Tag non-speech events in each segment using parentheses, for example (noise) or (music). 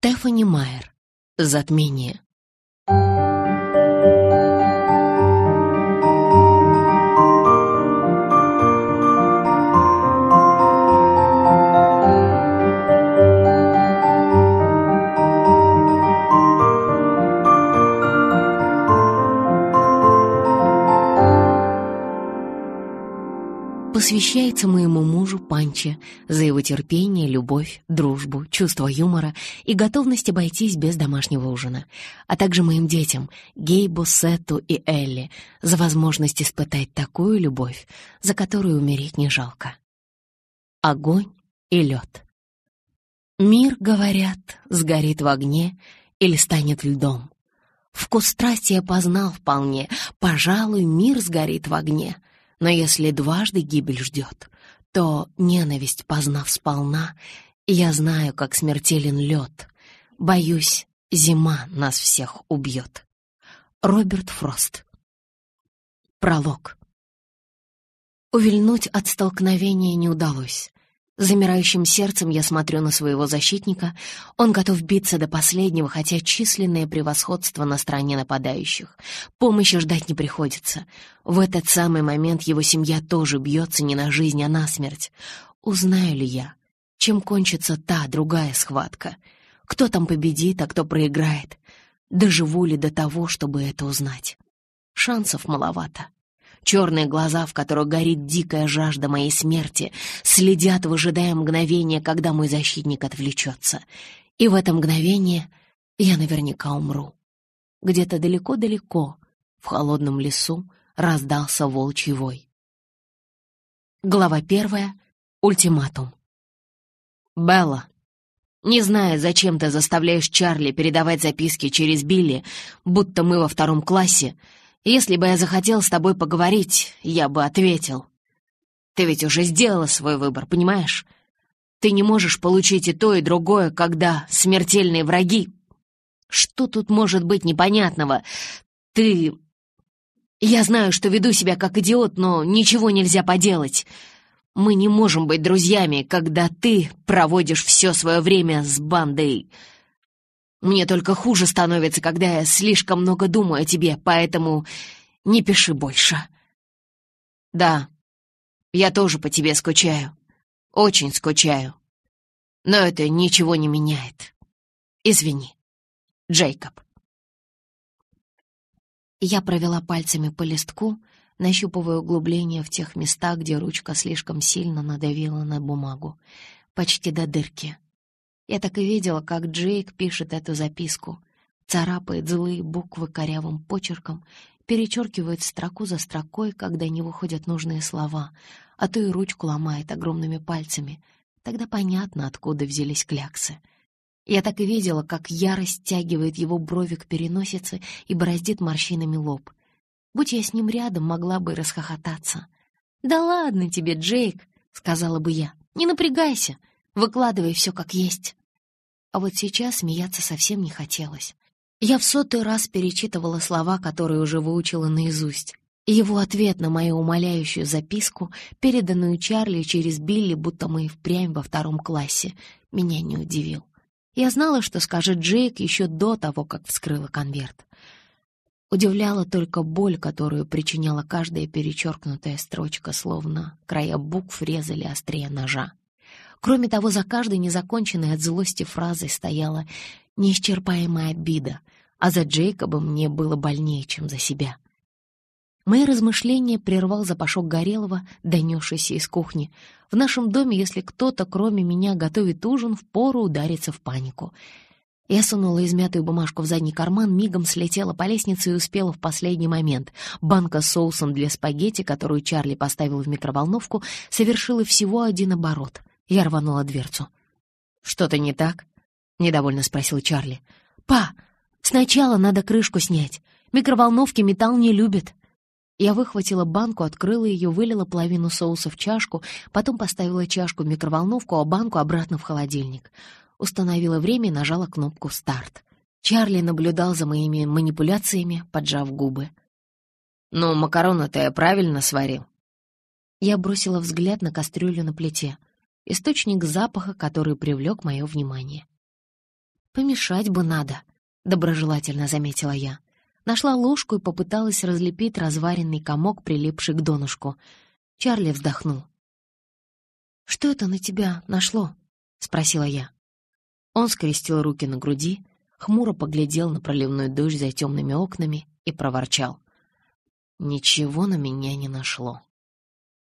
Стефани Майер. Затмение. Посвящается моему мужу Панче за его терпение, любовь, дружбу, чувство юмора и готовность обойтись без домашнего ужина, а также моим детям Гейбу, Сетту и Элли за возможность испытать такую любовь, за которую умереть не жалко. Огонь и лед. Мир, говорят, сгорит в огне или станет льдом. Вкус страсти я познал вполне, пожалуй, мир сгорит в огне — но если дважды гибель ждет, то ненависть, познав сполна, я знаю, как смертелен лед. Боюсь, зима нас всех убьет. Роберт Фрост Пролог Увильнуть от столкновения не удалось. Замирающим сердцем я смотрю на своего защитника. Он готов биться до последнего, хотя численное превосходство на стороне нападающих. Помощи ждать не приходится. В этот самый момент его семья тоже бьется не на жизнь, а на смерть. Узнаю ли я, чем кончится та другая схватка? Кто там победит, а кто проиграет? Доживу ли до того, чтобы это узнать? Шансов маловато. Черные глаза, в которых горит дикая жажда моей смерти, следят, выжидая мгновение, когда мой защитник отвлечется. И в это мгновение я наверняка умру. Где-то далеко-далеко, в холодном лесу, раздался волчий вой. Глава первая. Ультиматум. «Белла, не знаю, зачем ты заставляешь Чарли передавать записки через Билли, будто мы во втором классе, если бы я захотел с тобой поговорить, я бы ответил. Ты ведь уже сделала свой выбор, понимаешь? Ты не можешь получить и то, и другое, когда смертельные враги. Что тут может быть непонятного? Ты... Я знаю, что веду себя как идиот, но ничего нельзя поделать. Мы не можем быть друзьями, когда ты проводишь все свое время с бандой... Мне только хуже становится, когда я слишком много думаю о тебе, поэтому не пиши больше. Да, я тоже по тебе скучаю. Очень скучаю. Но это ничего не меняет. Извини, Джейкоб. Я провела пальцами по листку, нащупывая углубление в тех местах, где ручка слишком сильно надавила на бумагу, почти до дырки. Я так и видела, как Джейк пишет эту записку. Царапает злые буквы корявым почерком, перечеркивает строку за строкой, когда не выходят нужные слова, а то и ручку ломает огромными пальцами. Тогда понятно, откуда взялись кляксы. Я так и видела, как ярость стягивает его брови к переносице и бороздит морщинами лоб. Будь я с ним рядом, могла бы расхохотаться. «Да ладно тебе, Джейк», — сказала бы я, — «не напрягайся, выкладывай все как есть». А вот сейчас смеяться совсем не хотелось. Я в сотый раз перечитывала слова, которые уже выучила наизусть. Его ответ на мою умоляющую записку, переданную Чарли через Билли, будто мы впрямь во втором классе, меня не удивил. Я знала, что скажет Джейк еще до того, как вскрыла конверт. Удивляла только боль, которую причиняла каждая перечеркнутая строчка, словно края букв резали острее ножа. Кроме того, за каждой незаконченной от злости фразой стояла неисчерпаемая обида, а за Джейкобом мне было больнее, чем за себя. Мои размышления прервал запашок горелого, донесшийся из кухни. В нашем доме, если кто-то, кроме меня, готовит ужин, впору удариться в панику. Я сунула измятую бумажку в задний карман, мигом слетела по лестнице и успела в последний момент. Банка с соусом для спагетти, которую Чарли поставил в микроволновку, совершила всего один оборот. Я рванула дверцу. «Что-то не так?» — недовольно спросил Чарли. «Па, сначала надо крышку снять. Микроволновки металл не любит». Я выхватила банку, открыла ее, вылила половину соуса в чашку, потом поставила чашку в микроволновку, а банку обратно в холодильник. Установила время и нажала кнопку «Старт». Чарли наблюдал за моими манипуляциями, поджав губы. «Ну, макароны-то я правильно сварил?» Я бросила взгляд на кастрюлю на плите источник запаха, который привлек мое внимание. «Помешать бы надо», — доброжелательно заметила я. Нашла ложку и попыталась разлепить разваренный комок, прилипший к донышку. Чарли вздохнул. «Что это на тебя нашло?» — спросила я. Он скрестил руки на груди, хмуро поглядел на проливной дождь за темными окнами и проворчал. «Ничего на меня не нашло».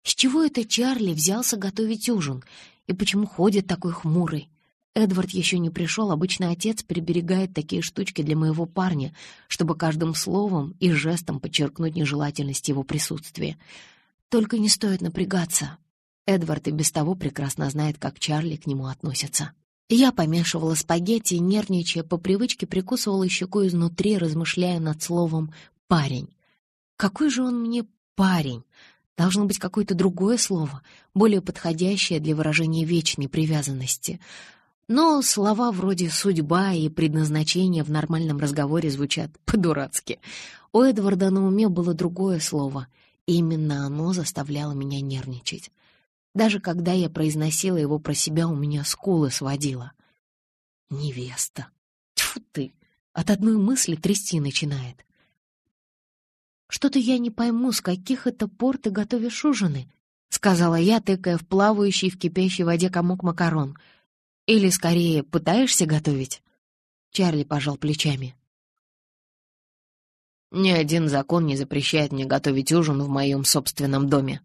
С чего это Чарли взялся готовить ужин? И почему ходит такой хмурый? Эдвард еще не пришел, обычно отец приберегает такие штучки для моего парня, чтобы каждым словом и жестом подчеркнуть нежелательность его присутствия. Только не стоит напрягаться. Эдвард и без того прекрасно знает, как Чарли к нему относится. Я помешивала спагетти, нервничая, по привычке прикусывала щеку изнутри, размышляя над словом «парень». Какой же он мне парень? Должно быть какое-то другое слово, более подходящее для выражения вечной привязанности. Но слова вроде «судьба» и «предназначение» в нормальном разговоре звучат (laughs) по-дурацки. У Эдварда на уме было другое слово, и именно оно заставляло меня нервничать. Даже когда я произносила его про себя, у меня скулы сводило. «Невеста! Тьфу ты! От одной мысли трясти начинает. «Что-то я не пойму, с каких это пор ты готовишь ужины?» — сказала я, тыкая в плавающий в кипящей воде комок макарон. «Или, скорее, пытаешься готовить?» Чарли пожал плечами. «Ни один закон не запрещает мне готовить ужин в моем собственном доме».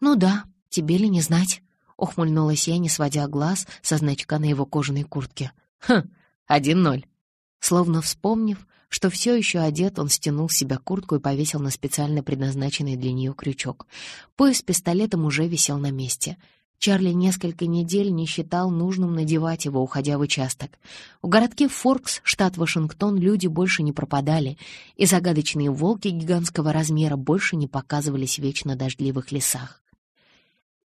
«Ну да, тебе ли не знать?» — ухмыльнулась я, не сводя глаз со значка на его кожаной куртке. «Хм, один ноль». Словно вспомнив, что все еще одет, он стянул с себя куртку и повесил на специально предназначенный для нее крючок. Пояс с пистолетом уже висел на месте. Чарли несколько недель не считал нужным надевать его, уходя в участок. В городке Форкс, штат Вашингтон, люди больше не пропадали, и загадочные волки гигантского размера больше не показывались в вечно дождливых лесах.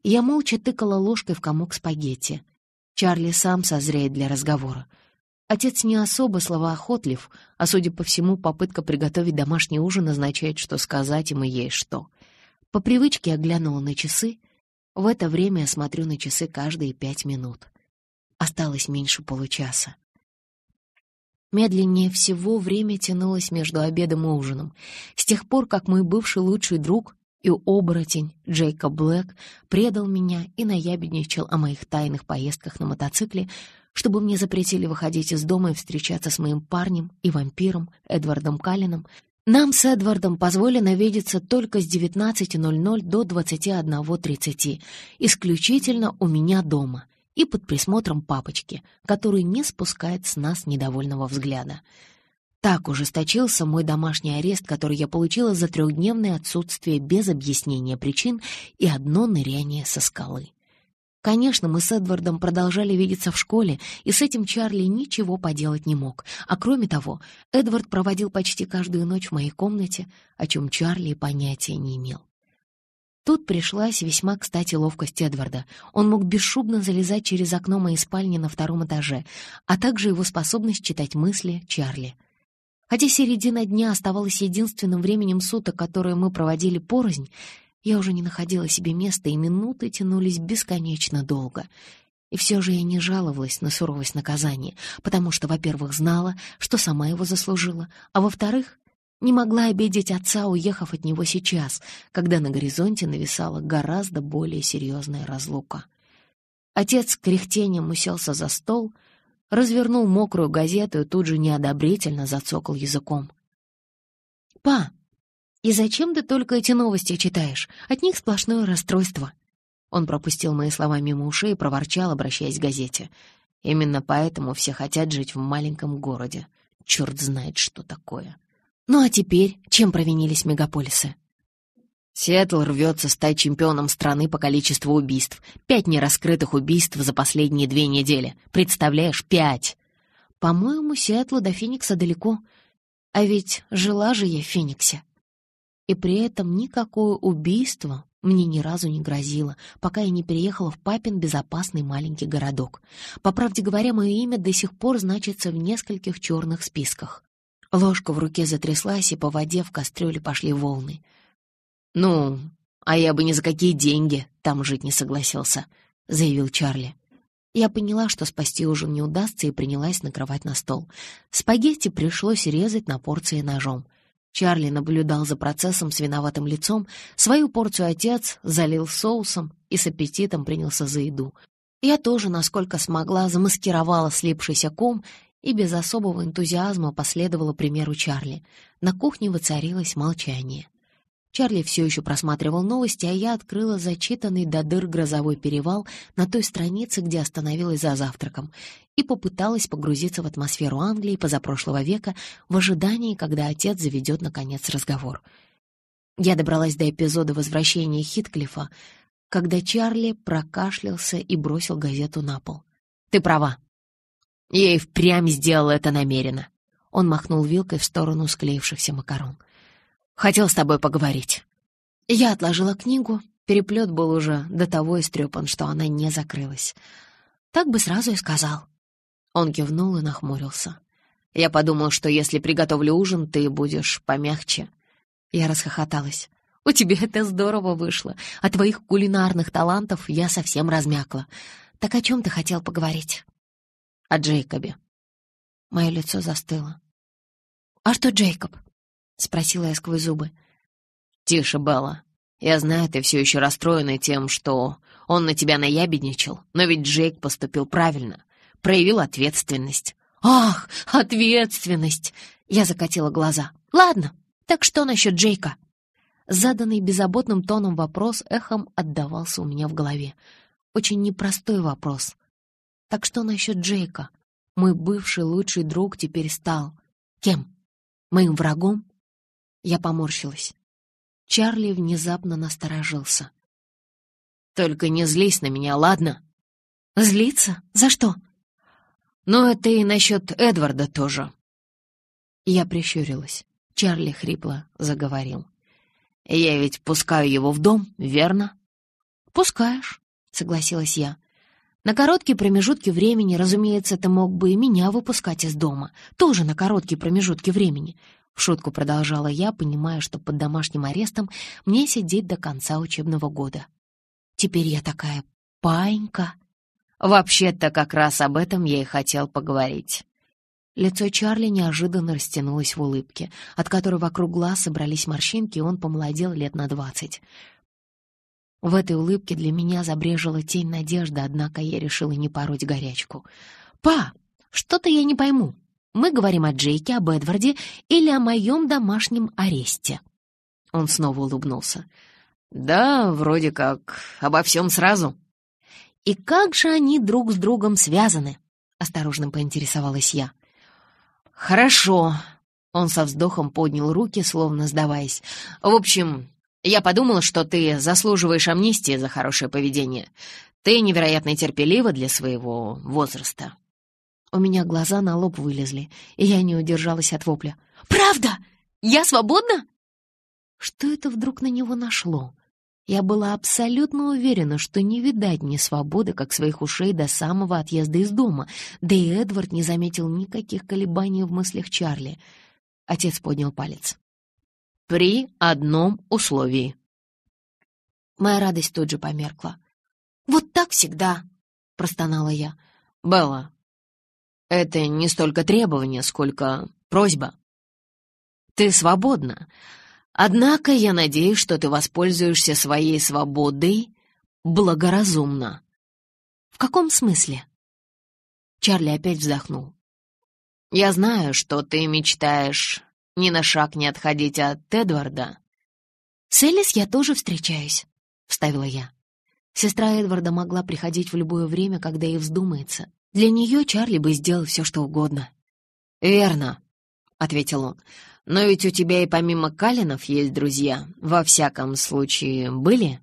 Я молча тыкала ложкой в комок спагетти. Чарли сам созреет для разговора. Отец не особо словоохотлив, а, судя по всему, попытка приготовить домашний ужин означает, что сказать ему есть что. По привычке я глянула на часы. В это время я смотрю на часы каждые пять минут. Осталось меньше получаса. Медленнее всего время тянулось между обедом и ужином. С тех пор, как мой бывший лучший друг и оборотень Джейкоб Блэк предал меня и наябедничал о моих тайных поездках на мотоцикле, чтобы мне запретили выходить из дома и встречаться с моим парнем и вампиром Эдвардом Каллином, нам с Эдвардом позволено видеться только с 19.00 до 21.30, исключительно у меня дома и под присмотром папочки, который не спускает с нас недовольного взгляда. Так ужесточился мой домашний арест, который я получила за трехдневное отсутствие без объяснения причин и одно ныряние со скалы. Конечно, мы с Эдвардом продолжали видеться в школе, и с этим Чарли ничего поделать не мог. А кроме того, Эдвард проводил почти каждую ночь в моей комнате, о чем Чарли понятия не имел. Тут пришлась весьма кстати ловкость Эдварда. Он мог бесшумно залезать через окно моей спальни на втором этаже, а также его способность читать мысли Чарли. Хотя середина дня оставалась единственным временем суток, которое мы проводили порознь, я уже не находила себе места, и минуты тянулись бесконечно долго. И все же я не жаловалась на суровость наказания, потому что, во-первых, знала, что сама его заслужила, а во-вторых, не могла обидеть отца, уехав от него сейчас, когда на горизонте нависала гораздо более серьезная разлука. Отец кряхтением уселся за стол, развернул мокрую газету и тут же неодобрительно зацокал языком. «Па, и зачем ты только эти новости читаешь? От них сплошное расстройство». Он пропустил мои слова мимо ушей и проворчал, обращаясь к газете. «Именно поэтому все хотят жить в маленьком городе. Черт знает, что такое». «Ну а теперь чем провинились мегаполисы?» Сиэтл рвется стать чемпионом страны по количеству убийств. Пять нераскрытых убийств за последние две недели. Представляешь, пять! По-моему, Сиэтлу до Феникса далеко. А ведь жила же я в Фениксе. И при этом никакое убийство мне ни разу не грозило, пока я не переехала в папин безопасный маленький городок. По правде говоря, мое имя до сих пор значится в нескольких черных списках. Ложка в руке затряслась, и по воде в кастрюле пошли волны. «Ну, а я бы ни за какие деньги там жить не согласился», — заявил Чарли. Я поняла, что спасти ужин не удастся, и принялась накрывать на стол. Спагетти пришлось резать на порции ножом. Чарли наблюдал за процессом с виноватым лицом. Свою порцию отец залил соусом и с аппетитом принялся за еду. Я тоже, насколько смогла, замаскировала слипшийся ком и без особого энтузиазма последовала примеру Чарли. На кухне воцарилось молчание. Чарли все еще просматривал новости, а я открыла зачитанный до дыр грозовой перевал на той странице, где остановилась за завтраком, и попыталась погрузиться в атмосферу Англии позапрошлого века в ожидании, когда отец заведет, наконец, разговор. Я добралась до эпизода возвращения Хитклифа, когда Чарли прокашлялся и бросил газету на пол. «Ты права. Я и впрямь сделал это намеренно». Он махнул вилкой в сторону склеившихся макарон. Хотел с тобой поговорить». Я отложила книгу. Переплет был уже до того истрепан, что она не закрылась. Так бы сразу и сказал. Он кивнул и нахмурился. Я подумал, что если приготовлю ужин, ты будешь помягче. Я расхохоталась. «У тебя это здорово вышло. От твоих кулинарных талантов я совсем размякла. Так о чем ты хотел поговорить?» «О Джейкобе». Мое лицо застыло. «А что Джейкоб?» — спросила я сквозь зубы. «Тише, Белла. Я знаю, ты все еще расстроена тем, что он на тебя наябедничал, но ведь Джейк поступил правильно, проявил ответственность». «Ах, ответственность!» — я закатила глаза. «Ладно, так что насчет Джейка?» Заданный беззаботным тоном вопрос эхом отдавался у меня в голове. Очень непростой вопрос. «Так что насчет Джейка?» Мой бывший лучший друг теперь стал... Кем? Моим врагом? Я поморщилась. Чарли внезапно насторожился. «Только не злись на меня, ладно?» «Злиться? За что?» «Ну, это и насчет Эдварда тоже». Я прищурилась. Чарли хрипло заговорил. «Я ведь пускаю его в дом, верно?» «Пускаешь», — согласилась я. «На короткие промежутки времени, разумеется, ты мог бы и меня выпускать из дома. Тоже на короткие промежутки времени. В шутку продолжала я, понимая, что под домашним арестом мне сидеть до конца учебного года. Теперь я такая паинька. Вообще-то как раз об этом я и хотел поговорить. Лицо Чарли неожиданно растянулось в улыбке, от которой вокруг глаз собрались морщинки, и он помолодел лет на двадцать. В этой улыбке для меня забрежила тень надежды, однако я решила не пороть горячку. «Па, что-то я не пойму. Мы говорим о Джейке, об Эдварде или о моем домашнем аресте?» Он снова улыбнулся. «Да, вроде как обо всем сразу». «И как же они друг с другом связаны?» — осторожно поинтересовалась я. «Хорошо». Он со вздохом поднял руки, словно сдаваясь. «В общем, я подумал, что ты заслуживаешь амнистии за хорошее поведение. Ты невероятно терпелива для своего возраста. У меня глаза на лоб вылезли, и я не удержалась от вопля. «Правда? Я свободна?» Что это вдруг на него нашло? Я была абсолютно уверена, что не видать мне свободы, как своих ушей до самого отъезда из дома, да и Эдвард не заметил никаких колебаний в мыслях Чарли. Отец поднял палец. «При одном условии». Моя радость тут же померкла. «Вот так всегда!» — простонала я. «Белла, это не столько требование, сколько просьба. Ты свободна. Однако я надеюсь, что ты воспользуешься своей свободой благоразумно. В каком смысле? Чарли опять вздохнул. Я знаю, что ты мечтаешь ни на шаг не отходить от Эдварда. С Элис я тоже встречаюсь, вставила я. Сестра Эдварда могла приходить в любое время, когда ей вздумается. Для нее Чарли бы сделал все, что угодно. «Верно», — ответил он. «Но ведь у тебя и помимо Калинов есть друзья. Во всяком случае, были?»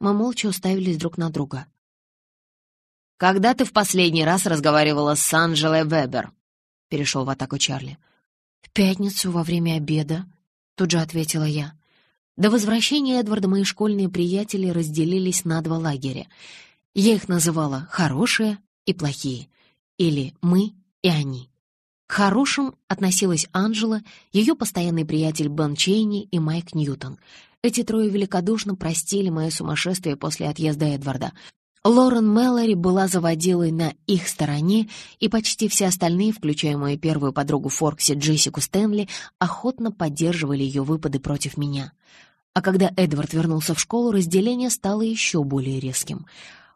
Мы молча уставились друг на друга. «Когда ты в последний раз разговаривала с Анджелой Вебер?» — перешел в атаку Чарли. «В пятницу во время обеда», — тут же ответила я. До возвращения Эдварда мои школьные приятели разделились на два лагеря. Я их называла «хорошие», и плохие, или мы и они. К хорошим относилась Анжела, ее постоянный приятель Бен Чейни и Майк Ньютон. Эти трое великодушно простили мое сумасшествие после отъезда Эдварда. Лорен Мэлори была заводилой на их стороне, и почти все остальные, включая мою первую подругу Форкси Джессику Стэнли, охотно поддерживали ее выпады против меня. А когда Эдвард вернулся в школу, разделение стало еще более резким.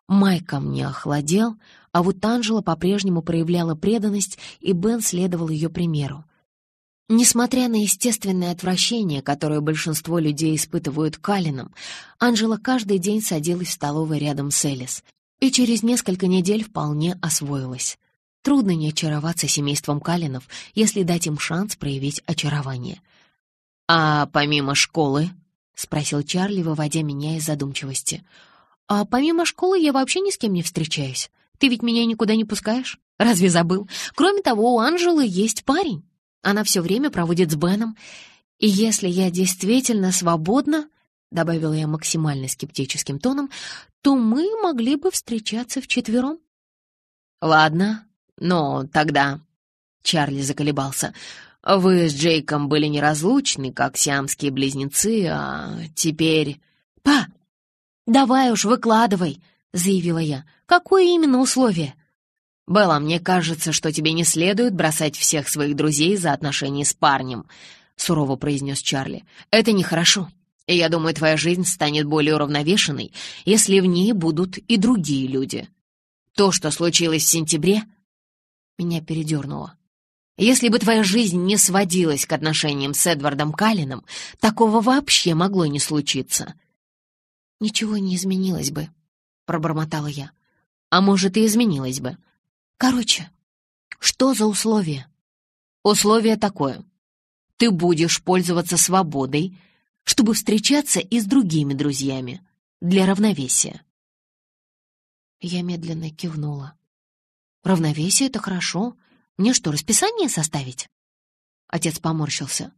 Майк ко мне охладел, а вот Анжела по-прежнему проявляла преданность, и Бен следовал ее примеру. Несмотря на естественное отвращение, которое большинство людей испытывают к Калинам, Анжела каждый день садилась в столовой рядом с Элис и через несколько недель вполне освоилась. Трудно не очароваться семейством Калинов, если дать им шанс проявить очарование. «А помимо школы?» — спросил Чарли, выводя меня из задумчивости. «А помимо школы я вообще ни с кем не встречаюсь. Ты ведь меня никуда не пускаешь? Разве забыл? Кроме того, у Анжелы есть парень». Она все время проводит с Беном. И если я действительно свободна, — добавила я максимально скептическим тоном, — то мы могли бы встречаться вчетвером. «Ладно, но тогда...» — Чарли заколебался. «Вы с Джейком были неразлучны, как сиамские близнецы, а теперь...» «Па, давай уж выкладывай!» — заявила я. «Какое именно условие?» «Белла, мне кажется, что тебе не следует бросать всех своих друзей за отношения с парнем», — сурово произнес Чарли. «Это нехорошо, и я думаю, твоя жизнь станет более уравновешенной, если в ней будут и другие люди. То, что случилось в сентябре, меня передернуло. Если бы твоя жизнь не сводилась к отношениям с Эдвардом Каллином, такого вообще могло не случиться». «Ничего не изменилось бы», — пробормотала я. «А может, и изменилось бы». Короче, что за условие? Условие такое. Ты будешь пользоваться свободой, чтобы встречаться и с другими друзьями для равновесия. Я медленно кивнула. Равновесие — это хорошо. Мне что, расписание составить? Отец поморщился,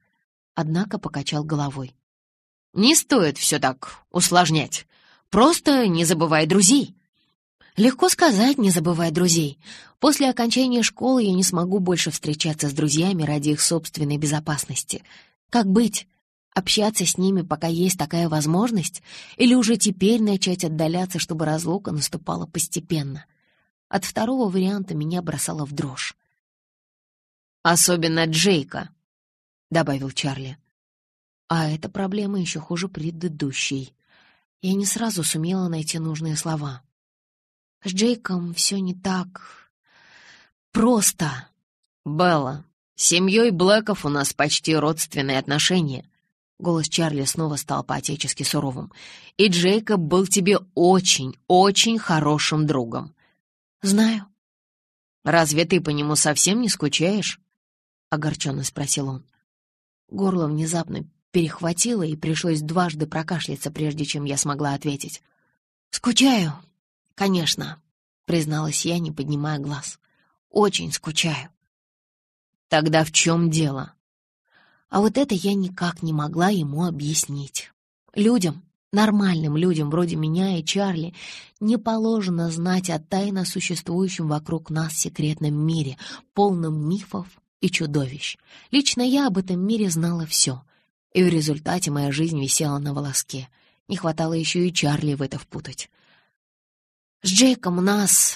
однако покачал головой. Не стоит все так усложнять. Просто не забывай друзей. Легко сказать, не забывая друзей. После окончания школы я не смогу больше встречаться с друзьями ради их собственной безопасности. Как быть? Общаться с ними, пока есть такая возможность? Или уже теперь начать отдаляться, чтобы разлука наступала постепенно? От второго варианта меня бросало в дрожь. «Особенно Джейка», — добавил Чарли. А эта проблема еще хуже предыдущей. Я не сразу сумела найти нужные слова. С Джейком все не так просто. Белла, с семьей Блэков у нас почти родственные отношения. Голос Чарли снова стал по-отечески суровым. «И Джейкоб был тебе очень, очень хорошим другом». «Знаю». «Разве ты по нему совсем не скучаешь?» — огорченно спросил он. Горло внезапно перехватило, и пришлось дважды прокашляться, прежде чем я смогла ответить. «Скучаю, «Конечно», — призналась я, не поднимая глаз. «Очень скучаю». «Тогда в чем дело?» А вот это я никак не могла ему объяснить. Людям, нормальным людям вроде меня и Чарли, не положено знать о тайно существующем вокруг нас секретном мире, полном мифов и чудовищ. Лично я об этом мире знала все, и в результате моя жизнь висела на волоске. Не хватало еще и Чарли в это впутать. «С Джейком у нас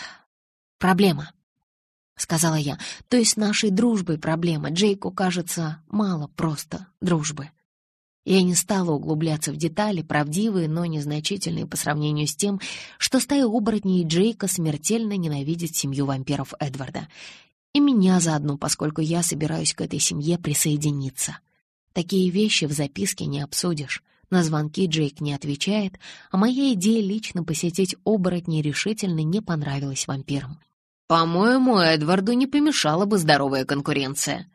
проблема», — сказала я. «То есть нашей дружбой проблема. Джейку, кажется, мало просто дружбы». Я не стала углубляться в детали, правдивые, но незначительные по сравнению с тем, что стая оборотней Джейка смертельно ненавидит семью вампиров Эдварда. И меня заодно, поскольку я собираюсь к этой семье присоединиться. Такие вещи в записке не обсудишь. На звонки Джейк не отвечает, а моя идея лично посетить оборотней решительно не понравилась вампирам. «По-моему, Эдварду не помешала бы здоровая конкуренция».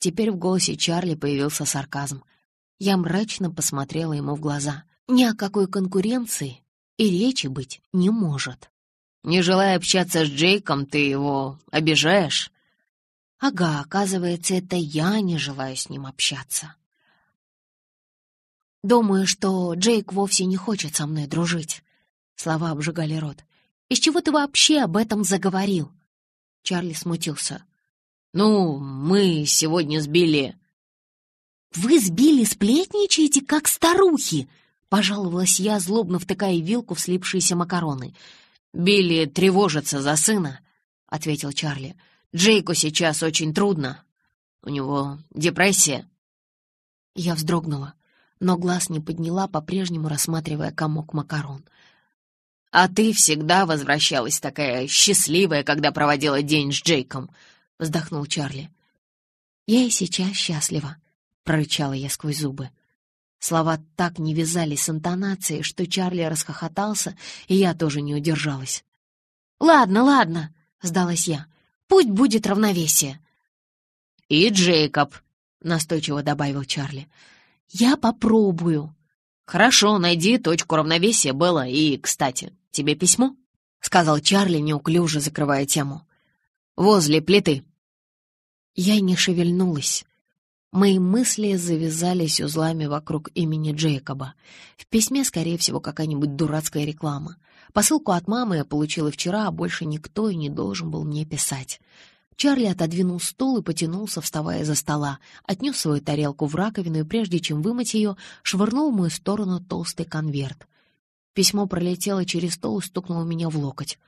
Теперь в голосе Чарли появился сарказм. Я мрачно посмотрела ему в глаза. Ни о какой конкуренции и речи быть не может. «Не желая общаться с Джейком, ты его обижаешь?» «Ага, оказывается, это я не желаю с ним общаться». Думаю, что Джейк вовсе не хочет со мной дружить. Слова обжигали рот. Из чего ты вообще об этом заговорил? Чарли смутился. Ну, мы сегодня сбили... Вы сбили сплетничаете, как старухи, пожаловалась я, злобно втыкая вилку в слипшиеся макароны. «Билли тревожится за сына», — ответил Чарли. «Джейку сейчас очень трудно. У него депрессия». Я вздрогнула, но глаз не подняла, по-прежнему рассматривая комок макарон. «А ты всегда возвращалась такая счастливая, когда проводила день с Джейком», — вздохнул Чарли. «Я и сейчас счастлива», — прорычала я сквозь зубы. Слова так не вязались с интонацией, что Чарли расхохотался, и я тоже не удержалась. «Ладно, ладно», — сдалась я. «Пусть будет равновесие». «И Джейкоб», — настойчиво добавил Чарли. «Я попробую». «Хорошо, найди точку равновесия, Белла, и, кстати, тебе письмо?» — сказал Чарли, неуклюже закрывая тему. «Возле плиты». Я не шевельнулась. Мои мысли завязались узлами вокруг имени Джейкоба. В письме, скорее всего, какая-нибудь дурацкая реклама. Посылку от мамы я получила вчера, а больше никто и не должен был мне писать. Чарли отодвинул стул и потянулся, вставая за стола, отнес свою тарелку в раковину и, прежде чем вымыть ее, швырнул в мою сторону толстый конверт. Письмо пролетело через стол и стукнуло меня в локоть.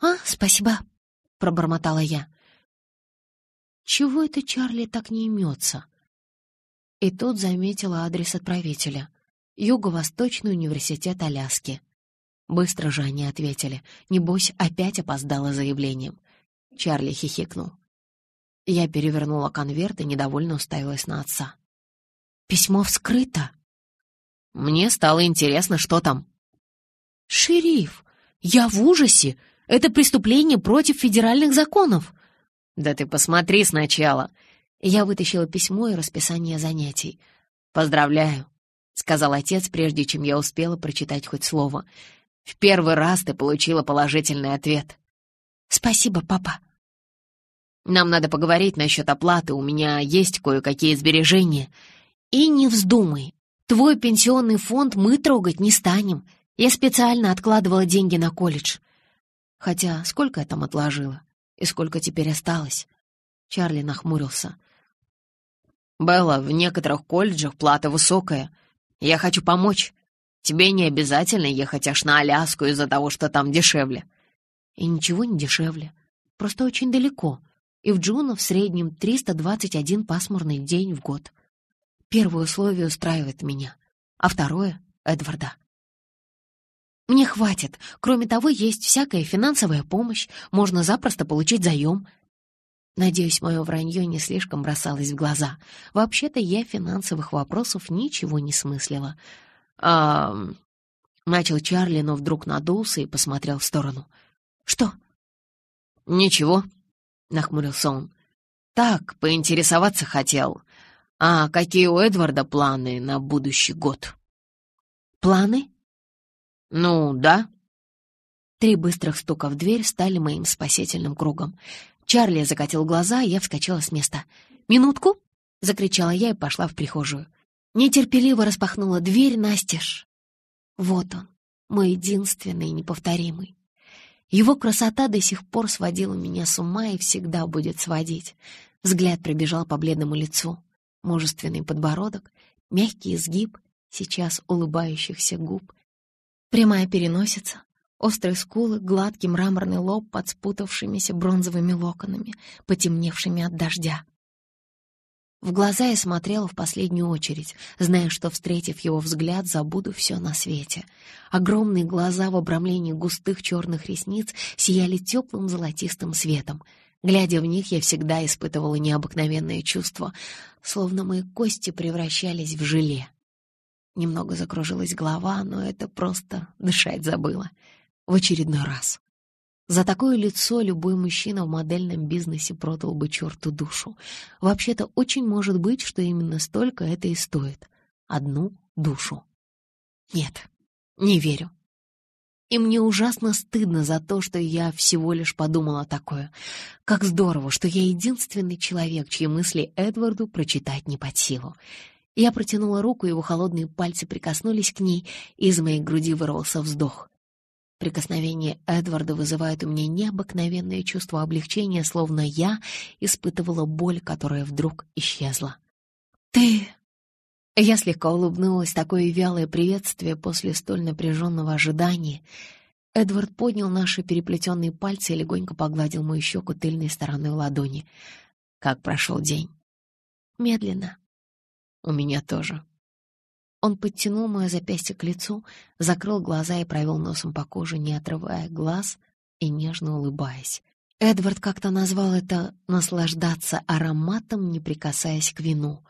«А, спасибо», — пробормотала я. «Чего это Чарли так не имется?» И тут заметила адрес отправителя. Юго-Восточный университет Аляски. Быстро же они ответили. Небось, опять опоздала заявлением. Чарли хихикнул. Я перевернула конверт и недовольно уставилась на отца. «Письмо вскрыто!» «Мне стало интересно, что там». «Шериф, я в ужасе! Это преступление против федеральных законов!» «Да ты посмотри сначала!» Я вытащила письмо и расписание занятий. «Поздравляю», — сказал отец, прежде чем я успела прочитать хоть слово. «В первый раз ты получила положительный ответ». «Спасибо, папа». «Нам надо поговорить насчет оплаты, у меня есть кое-какие сбережения». «И не вздумай. Твой пенсионный фонд мы трогать не станем. Я специально откладывала деньги на колледж». Хотя сколько я там отложила? И сколько теперь осталось? Чарли нахмурился. «Белла, в некоторых колледжах плата высокая. Я хочу помочь. Тебе не обязательно ехать аж на Аляску из-за того, что там дешевле». «И ничего не дешевле. Просто очень далеко. И в Джуно в среднем 321 пасмурный день в год. Первое условие устраивает меня, а второе — Эдварда. Мне хватит. Кроме того, есть всякая финансовая помощь. Можно запросто получить заем. Надеюсь, мое вранье не слишком бросалось в глаза. Вообще-то я финансовых вопросов ничего не смыслила. «А...» — начал Чарли, но вдруг надулся и посмотрел в сторону. «Что?» «Ничего», — нахмурился он. «Так, поинтересоваться хотел. А какие у Эдварда планы на будущий год?» «Планы?» «Ну, да». Три быстрых стука в дверь стали моим спасительным кругом. Чарли закатил глаза, я вскочила с места. «Минутку!» — закричала я и пошла в прихожую. Нетерпеливо распахнула дверь настежь. Вот он, мой единственный неповторимый. Его красота до сих пор сводила меня с ума и всегда будет сводить. Взгляд пробежал по бледному лицу. Мужественный подбородок, мягкий изгиб, сейчас улыбающихся губ. Прямая переносица, Острые скулы, гладкий мраморный лоб под спутавшимися бронзовыми локонами, потемневшими от дождя. В глаза я смотрела в последнюю очередь, зная, что, встретив его взгляд, забуду все на свете. Огромные глаза в обрамлении густых черных ресниц сияли теплым золотистым светом. Глядя в них, я всегда испытывала необыкновенное чувство, словно мои кости превращались в желе. Немного закружилась голова, но это просто дышать забыла в очередной раз. За такое лицо любой мужчина в модельном бизнесе продал бы черту душу. Вообще-то очень может быть, что именно столько это и стоит. Одну душу. Нет, не верю. И мне ужасно стыдно за то, что я всего лишь подумала такое. Как здорово, что я единственный человек, чьи мысли Эдварду прочитать не под силу. Я протянула руку, его холодные пальцы прикоснулись к ней, и из моей груди вырвался вздох. Прикосновение Эдварда вызывает у меня необыкновенное чувство облегчения, словно я испытывала боль, которая вдруг исчезла. «Ты...» Я слегка улыбнулась, такое вялое приветствие после столь напряженного ожидания. Эдвард поднял наши переплетенные пальцы и легонько погладил мою щеку тыльной стороной ладони. Как прошел день? Медленно. У меня тоже. Он подтянул мое запястье к лицу, закрыл глаза и провел носом по коже, не отрывая глаз и нежно улыбаясь. Эдвард как-то назвал это «наслаждаться ароматом, не прикасаясь к вину».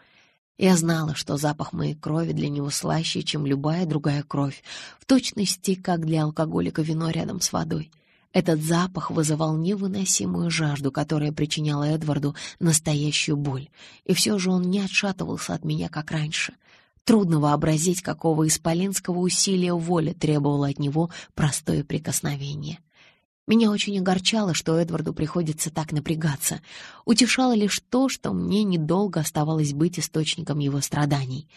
Я знала, что запах моей крови для него слаще, чем любая другая кровь, в точности, как для алкоголика вино рядом с водой. Этот запах вызывал невыносимую жажду, которая причиняла Эдварду настоящую боль, и все же он не отшатывался от меня, как раньше. Трудно вообразить, какого исполинского усилия воли требовало от него простое прикосновение. Меня очень огорчало, что Эдварду приходится так напрягаться. Утешало лишь то, что мне недолго оставалось быть источником его страданий.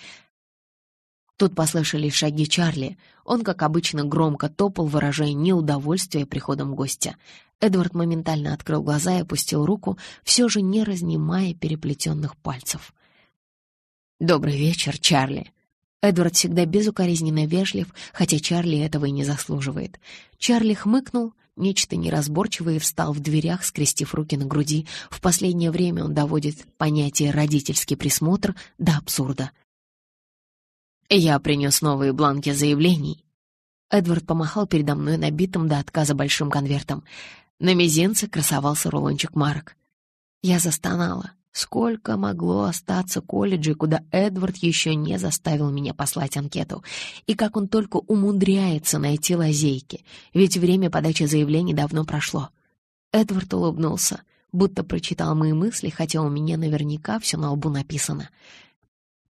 Тут послышались шаги Чарли. Он, как обычно, громко топал, выражая неудовольствие приходом гостя. Эдвард моментально открыл глаза и опустил руку, все же не разнимая переплетенных пальцев. «Добрый вечер, Чарли», Эдвард всегда безукоризненно вежлив, хотя Чарли этого и не заслуживает. Чарли хмыкнул, нечто неразборчивое, и встал в дверях, скрестив руки на груди. В последнее время он доводит понятие «родительский присмотр» до абсурда. «Я принес новые бланки заявлений». Эдвард помахал передо мной набитым до отказа большим конвертом. На мизинце красовался рулончик марок. Я застонала. Сколько могло остаться колледжей, куда Эдвард еще не заставил меня послать анкету, и как он только умудряется найти лазейки, ведь время подачи заявлений давно прошло. Эдвард улыбнулся, будто прочитал мои мысли, хотя у меня наверняка все на лбу написано.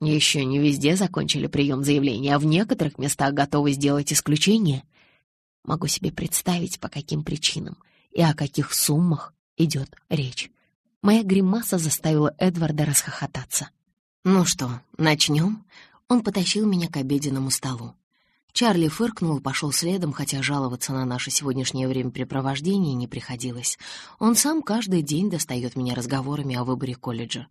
Еще не везде закончили прием заявлений, а в некоторых местах готовы сделать исключение. Могу себе представить, по каким причинам и о каких суммах идет речь. Моя гримаса заставила Эдварда расхохотаться. «Ну что, начнем?» Он потащил меня к обеденному столу. Чарли фыркнул и пошел следом, хотя жаловаться на наше сегодняшнее времяпрепровождение не приходилось. Он сам каждый день достает меня разговорами о выборе колледжа.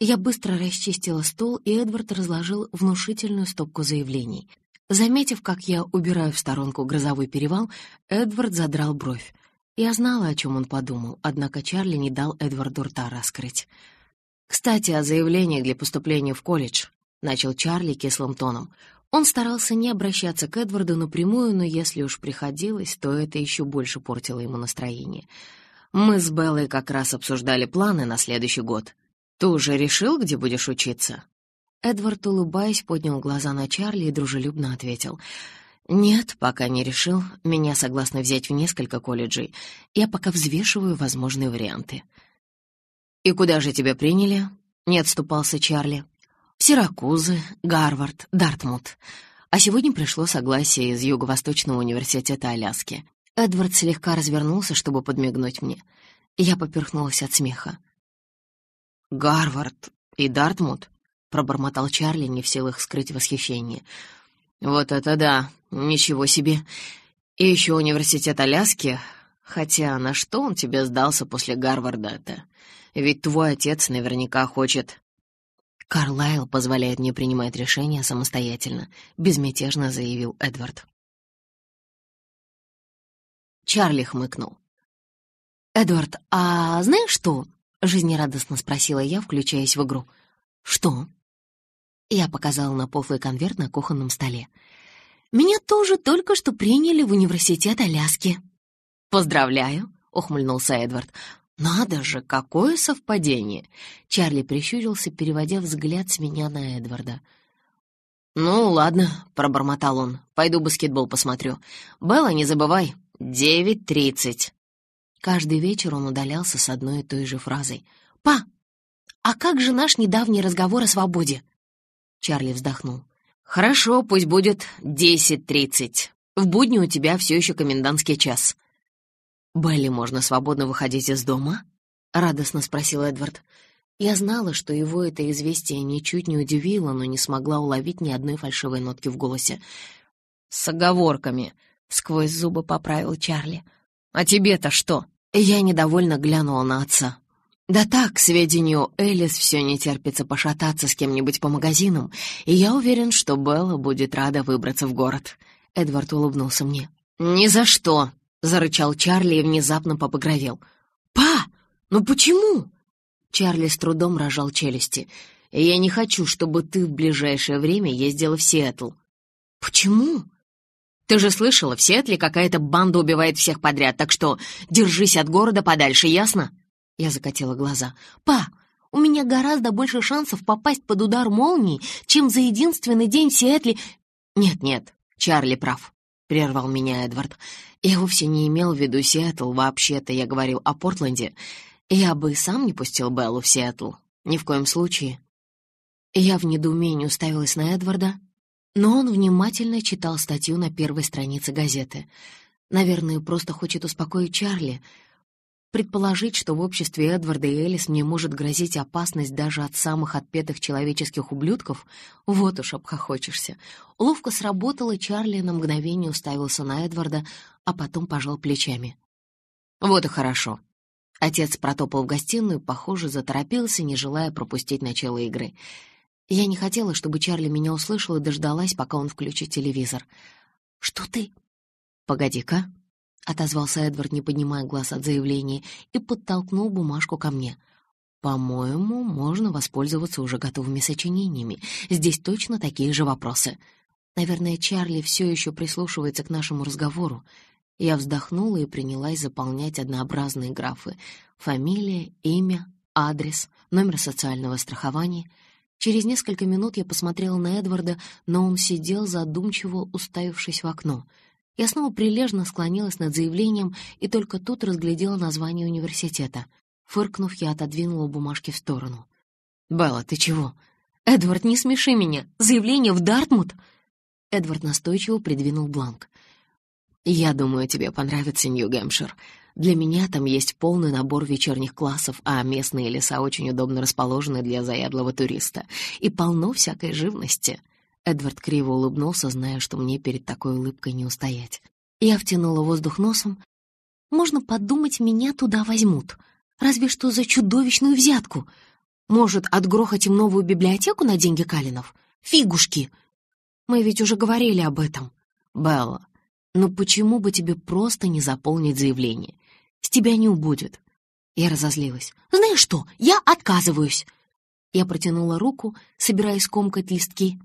Я быстро расчистила стол, и Эдвард разложил внушительную стопку заявлений. Заметив, как я убираю в сторонку грозовой перевал, Эдвард задрал бровь. Я знала, о чем он подумал, однако Чарли не дал Эдварду рта раскрыть. «Кстати, о заявлениях для поступления в колледж», — начал Чарли кислым тоном. Он старался не обращаться к Эдварду напрямую, но если уж приходилось, то это еще больше портило ему настроение. «Мы с Беллой как раз обсуждали планы на следующий год. Ты уже решил, где будешь учиться?» Эдвард, улыбаясь, поднял глаза на Чарли и дружелюбно ответил — «Нет, пока не решил. Меня согласны взять в несколько колледжей. Я пока взвешиваю возможные варианты». «И куда же тебя приняли?» — не отступался Чарли. «В Сиракузы, Гарвард, Дартмут. А сегодня пришло согласие из Юго-Восточного университета Аляски. Эдвард слегка развернулся, чтобы подмигнуть мне. Я поперхнулась от смеха. «Гарвард и Дартмут?» — пробормотал Чарли, не в силах скрыть восхищение. «Вот это да! Ничего себе! И еще университет Аляски. Хотя на что он тебе сдался после Гарварда-то? Ведь твой отец наверняка хочет...» «Карлайл позволяет мне принимать решения самостоятельно», — безмятежно заявил Эдвард. Чарли хмыкнул. «Эдвард, а знаешь что?» — жизнерадостно спросила я, включаясь в игру. «Что?» Я показала на пухлый конверт на кухонном столе. «Меня тоже только что приняли в университет Аляски». «Поздравляю», — ухмыльнулся Эдвард. «Надо же, какое совпадение!» Чарли прищурился, переводя взгляд с меня на Эдварда. «Ну, ладно», — пробормотал он. «Пойду баскетбол посмотрю. Белла, не забывай, девять тридцать». Каждый вечер он удалялся с одной и той же фразой. «Па, а как же наш недавний разговор о свободе?» Чарли вздохнул. «Хорошо, пусть будет десять тридцать. В будни у тебя все еще комендантский час». «Белли, можно свободно выходить из дома?» — радостно спросил Эдвард. Я знала, что его это известие ничуть не удивило, но не смогла уловить ни одной фальшивой нотки в голосе. «С оговорками», — сквозь зубы поправил Чарли. «А тебе-то что?» Я недовольно глянула на отца. Да так, к сведению, Элис все не терпится пошататься с кем-нибудь по магазинам, и я уверен, что Белла будет рада выбраться в город. Эдвард улыбнулся мне. «Ни за что!» — зарычал Чарли и внезапно попогровел. «Па, ну почему?» Чарли с трудом рожал челюсти. «Я не хочу, чтобы ты в ближайшее время ездила в Сиэтл». «Почему?» «Ты же слышала, в Сиэтле какая-то банда убивает всех подряд, так что держись от города подальше, ясно?» Я закатила глаза. «Па, у меня гораздо больше шансов попасть под удар молнии, чем за единственный день в Сиэтле...» «Нет-нет, Чарли прав», — прервал меня Эдвард. «Я вовсе не имел в виду Сиэтл, вообще-то я говорил о Портленде. Я бы сам не пустил Беллу в Сиэтл. Ни в коем случае». Я в недоумении уставилась на Эдварда, но он внимательно читал статью на первой странице газеты. Наверное, просто хочет успокоить Чарли — Предположить, что в обществе Эдварда и Элис мне может грозить опасность даже от самых отпетых человеческих ублюдков, вот уж обхохочешься. Ловко сработало, Чарли на мгновение уставился на Эдварда, а потом пожал плечами. «Вот и хорошо». Отец протопал в гостиную, похоже, заторопился, не желая пропустить начало игры. Я не хотела, чтобы Чарли меня услышал и дождалась, пока он включит телевизор. «Что ты?» «Погоди-ка», — отозвался Эдвард, не поднимая глаз от заявления, и подтолкнул бумажку ко мне. «По-моему, можно воспользоваться уже готовыми сочинениями. Здесь точно такие же вопросы. Наверное, Чарли все еще прислушивается к нашему разговору. Я вздохнула и принялась заполнять однообразные графы. Фамилия, имя, адрес, номер социального страхования. Через несколько минут я посмотрела на Эдварда, но он сидел задумчиво, уставившись в окно — я снова прилежно склонилась над заявлением и только тут разглядела название университета. Фыркнув, я отодвинула бумажки в сторону. «Белла, ты чего?» «Эдвард, не смеши меня! Заявление в Дартмут!» Эдвард настойчиво придвинул бланк. «Я думаю, тебе понравится Нью-Гэмпшир. Для меня там есть полный набор вечерних классов, а местные леса очень удобно расположены для заядлого туриста. И полно всякой живности». Эдвард криво улыбнулся, зная, что мне перед такой улыбкой не устоять. Я втянула воздух носом. «Можно подумать, меня туда возьмут. Разве что за чудовищную взятку. Может, отгрохотим новую библиотеку на деньги Калинов? Фигушки! Мы ведь уже говорили об этом. Белла, ну почему бы тебе просто не заполнить заявление? С тебя не убудет». Я разозлилась. «Знаешь что, я отказываюсь!» Я протянула руку, собираясь комкать листки,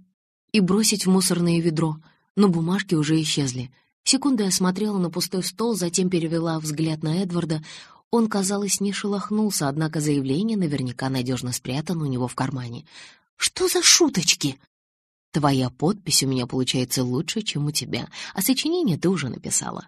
и бросить в мусорное ведро, но бумажки уже исчезли. Секунду я смотрела на пустой стол, затем перевела взгляд на Эдварда. Он, казалось, не шелохнулся, однако заявление наверняка надежно спрятано у него в кармане. «Что за шуточки?» «Твоя подпись у меня получается лучше, чем у тебя, а сочинение ты уже написала».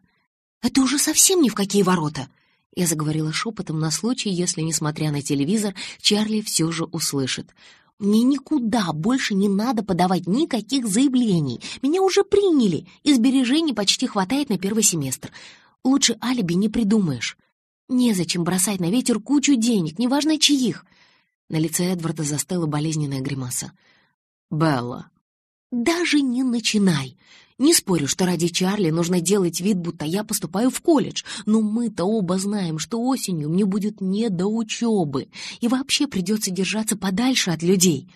«Это уже совсем ни в какие ворота!» Я заговорила шепотом на случай, если, несмотря на телевизор, Чарли все же услышит. Мне никуда больше не надо подавать никаких заявлений. Меня уже приняли, и сбережений почти хватает на первый семестр. Лучше алиби не придумаешь. Незачем бросать на ветер кучу денег, неважно чьих. На лице Эдварда застыла болезненная гримаса. «Белла». «Даже не начинай. Не спорю, что ради Чарли нужно делать вид, будто я поступаю в колледж, но мы-то оба знаем, что осенью мне будет не до учебы, и вообще придется держаться подальше от людей.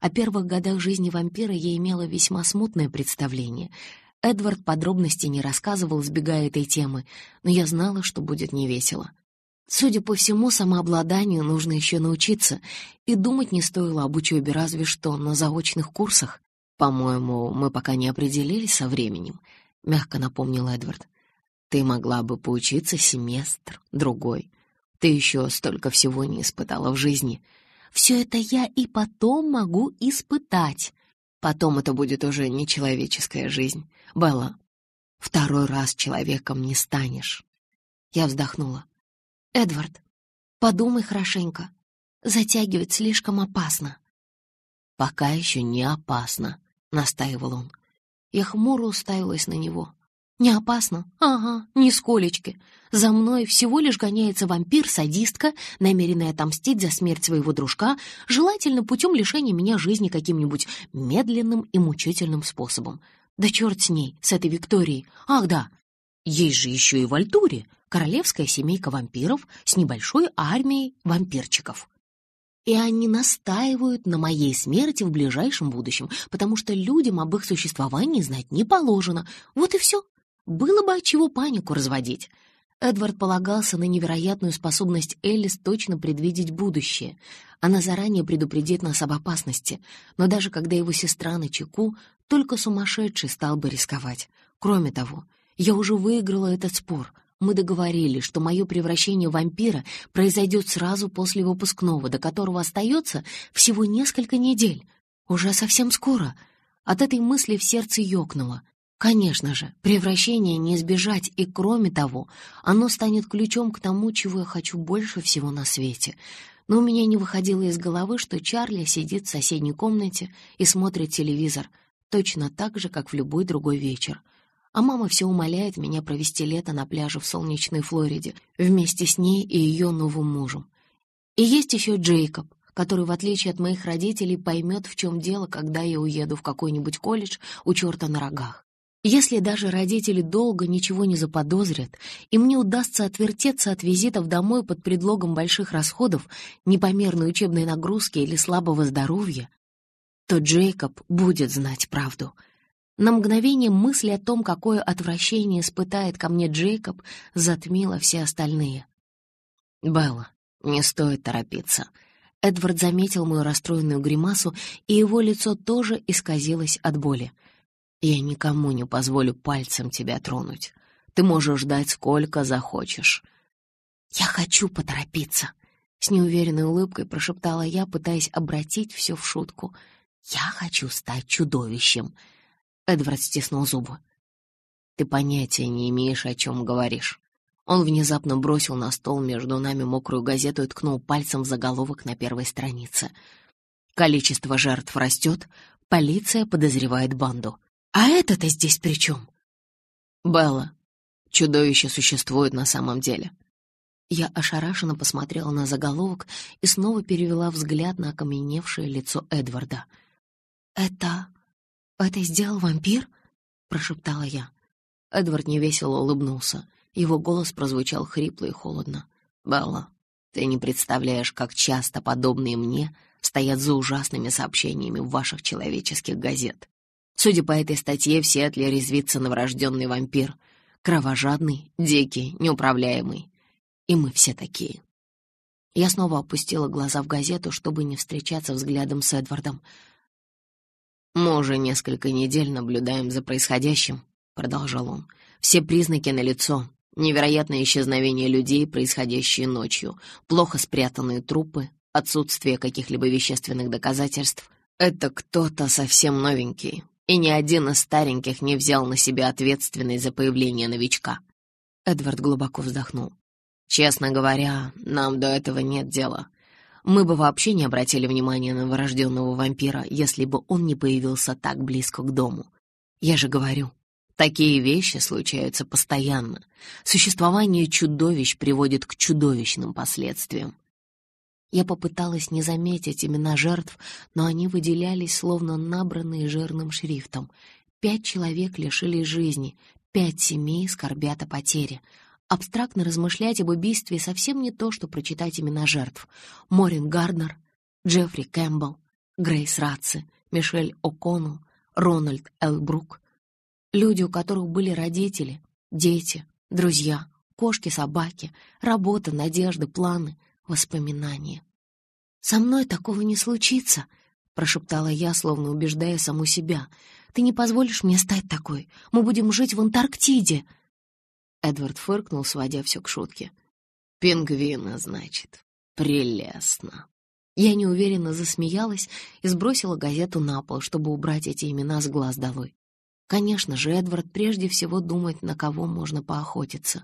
О первых годах жизни вампира я имела весьма смутное представление. Эдвард подробностей не рассказывал, сбегая этой темы, но я знала, что будет невесело. Судя по всему, самообладанию нужно еще научиться, и думать не стоило об учебе разве что на заочных курсах. «По-моему, мы пока не определились со временем», — мягко напомнил Эдвард. «Ты могла бы поучиться семестр, другой. Ты еще столько всего не испытала в жизни. Все это я и потом могу испытать. Потом это будет уже не человеческая жизнь. Белла, второй раз человеком не станешь». Я вздохнула. «Эдвард, подумай хорошенько. Затягивать слишком опасно». «Пока еще не опасно», — настаивал он. Я хмуро уставилась на него. «Не опасно? Ага, нисколечки. За мной всего лишь гоняется вампир-садистка, намеренная отомстить за смерть своего дружка, желательно путем лишения меня жизни каким-нибудь медленным и мучительным способом. Да черт с ней, с этой Викторией. Ах да, есть же еще и в Альтуре королевская семейка вампиров с небольшой армией вампирчиков и они настаивают на моей смерти в ближайшем будущем, потому что людям об их существовании знать не положено. Вот и все. Было бы от чего панику разводить. Эдвард полагался на невероятную способность Элис точно предвидеть будущее. Она заранее предупредит нас об опасности, но даже когда его сестра на чеку, только сумасшедший стал бы рисковать. Кроме того, я уже выиграла этот спор. Мы договорились, что мое превращение в вампира произойдет сразу после выпускного, до которого остается всего несколько недель. Уже совсем скоро. От этой мысли в сердце ёкнуло. Конечно же, превращение не избежать, и кроме того, оно станет ключом к тому, чего я хочу больше всего на свете. Но у меня не выходило из головы, что Чарли сидит в соседней комнате и смотрит телевизор, точно так же, как в любой другой вечер. А мама все умоляет меня провести лето на пляже в солнечной Флориде вместе с ней и ее новым мужем. И есть еще Джейкоб, который, в отличие от моих родителей, поймет, в чем дело, когда я уеду в какой-нибудь колледж у черта на рогах. Если даже родители долго ничего не заподозрят, и мне удастся отвертеться от визитов домой под предлогом больших расходов, непомерной учебной нагрузки или слабого здоровья, то Джейкоб будет знать правду. На мгновение мысль о том, какое отвращение испытает ко мне Джейкоб, затмила все остальные. «Белла, не стоит торопиться». Эдвард заметил мою расстроенную гримасу, и его лицо тоже исказилось от боли. Я никому не позволю пальцем тебя тронуть. Ты можешь ждать сколько захочешь. Я хочу поторопиться. С неуверенной улыбкой прошептала я, пытаясь обратить все в шутку. Я хочу стать чудовищем. Эдвард стиснул зубы. Ты понятия не имеешь, о чем говоришь. Он внезапно бросил на стол между нами мокрую газету и ткнул пальцем в заголовок на первой странице. Количество жертв растет, полиция подозревает банду. А это-то здесь при чем? Белла, чудовище существует на самом деле. Я ошарашенно посмотрела на заголовок и снова перевела взгляд на окаменевшее лицо Эдварда. «Это... это сделал вампир?» — прошептала я. Эдвард невесело улыбнулся. Его голос прозвучал хрипло и холодно. «Белла, ты не представляешь, как часто подобные мне стоят за ужасными сообщениями в ваших человеческих газет. Судя по этой статье, в Сиэтле резвится новорожденный вампир. Кровожадный, дикий, неуправляемый. И мы все такие. Я снова опустила глаза в газету, чтобы не встречаться взглядом с Эдвардом. «Мы уже несколько недель наблюдаем за происходящим», — продолжал он. «Все признаки налицо. Невероятное исчезновение людей, происходящие ночью, плохо спрятанные трупы, отсутствие каких-либо вещественных доказательств. Это кто-то совсем новенький, и ни один из стареньких не взял на себя ответственность за появление новичка. Эдвард глубоко вздохнул. «Честно говоря, нам до этого нет дела. Мы бы вообще не обратили внимания на вырожденного вампира, если бы он не появился так близко к дому. Я же говорю, такие вещи случаются постоянно. Существование чудовищ приводит к чудовищным последствиям. Я попыталась не заметить имена жертв, но они выделялись, словно набранные жирным шрифтом. Пять человек лишились жизни, пять семей скорбят о потере. Абстрактно размышлять об убийстве совсем не то, что прочитать имена жертв. Морин Гарднер, Джеффри Кэмпбелл, Грейс Ратци, Мишель О'Коннелл, Рональд Элбрук. Люди, у которых были родители, дети, друзья, кошки-собаки, работа, надежды, планы, воспоминания. «Со мной такого не случится», — прошептала я, словно убеждая саму себя. «Ты не позволишь мне стать такой. Мы будем жить в Антарктиде». Эдвард фыркнул, сводя все к шутке. «Пингвины, значит. Прелестно». Я неуверенно засмеялась и сбросила газету на пол, чтобы убрать эти имена с глаз долой. Конечно же, Эдвард прежде всего думает, на кого можно поохотиться.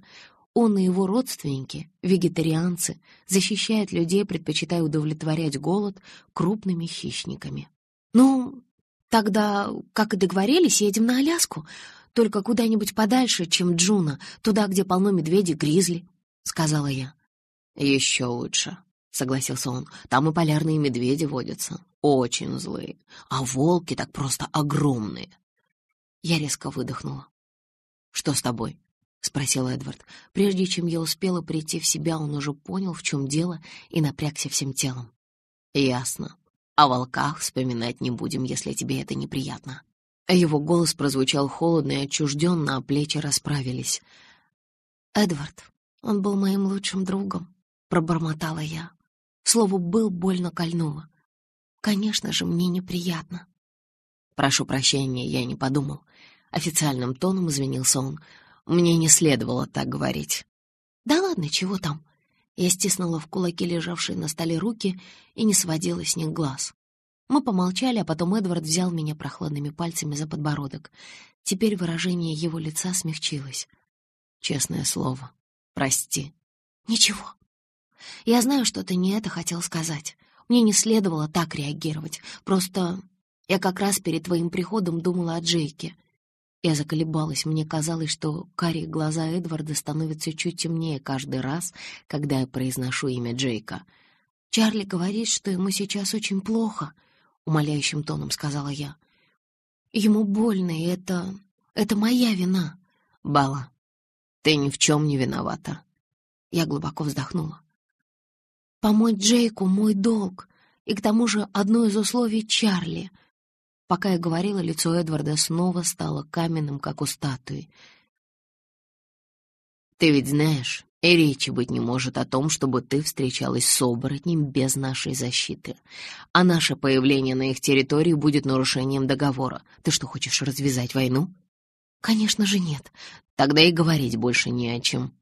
Он и его родственники, вегетарианцы, защищают людей, предпочитая удовлетворять голод крупными хищниками. «Ну, тогда, как и договорились, едем на Аляску, только куда-нибудь подальше, чем Джуна, туда, где полно медведей-гризли», — сказала я. «Еще лучше», — согласился он. «Там и полярные медведи водятся, очень злые, а волки так просто огромные». Я резко выдохнула. «Что с тобой?» — спросил Эдвард. Прежде чем я успела прийти в себя, он уже понял, в чем дело, и напрягся всем телом. «Ясно. О волках вспоминать не будем, если тебе это неприятно». А его голос прозвучал холодно и отчужденно, а плечи расправились. «Эдвард, он был моим лучшим другом», — пробормотала я. Слово «был» больно кольнуло. «Конечно же, мне неприятно». «Прошу прощения, я не подумал». Официальным тоном извинился он. «Мне не следовало так говорить». «Да ладно, чего там?» Я стиснула в кулаки лежавшие на столе руки и не сводила с них глаз. Мы помолчали, а потом Эдвард взял меня прохладными пальцами за подбородок. Теперь выражение его лица смягчилось. «Честное слово, прости». «Ничего. Я знаю, что ты не это хотел сказать. Мне не следовало так реагировать. Просто я как раз перед твоим приходом думала о Джейке. Я заколебалась, мне казалось, что карие глаза Эдварда становятся чуть темнее каждый раз, когда я произношу имя Джейка. «Чарли говорит, что ему сейчас очень плохо», — умоляющим тоном сказала я. «Ему больно, и это... это моя вина». «Бала, ты ни в чем не виновата». Я глубоко вздохнула. «Помочь Джейку — мой долг, и к тому же одно из условий Чарли — Пока я говорила, лицо Эдварда снова стало каменным, как у статуи. «Ты ведь знаешь, и речи быть не может о том, чтобы ты встречалась с оборотнем без нашей защиты. А наше появление на их территории будет нарушением договора. Ты что, хочешь развязать войну?» «Конечно же нет. Тогда и говорить больше не о чем».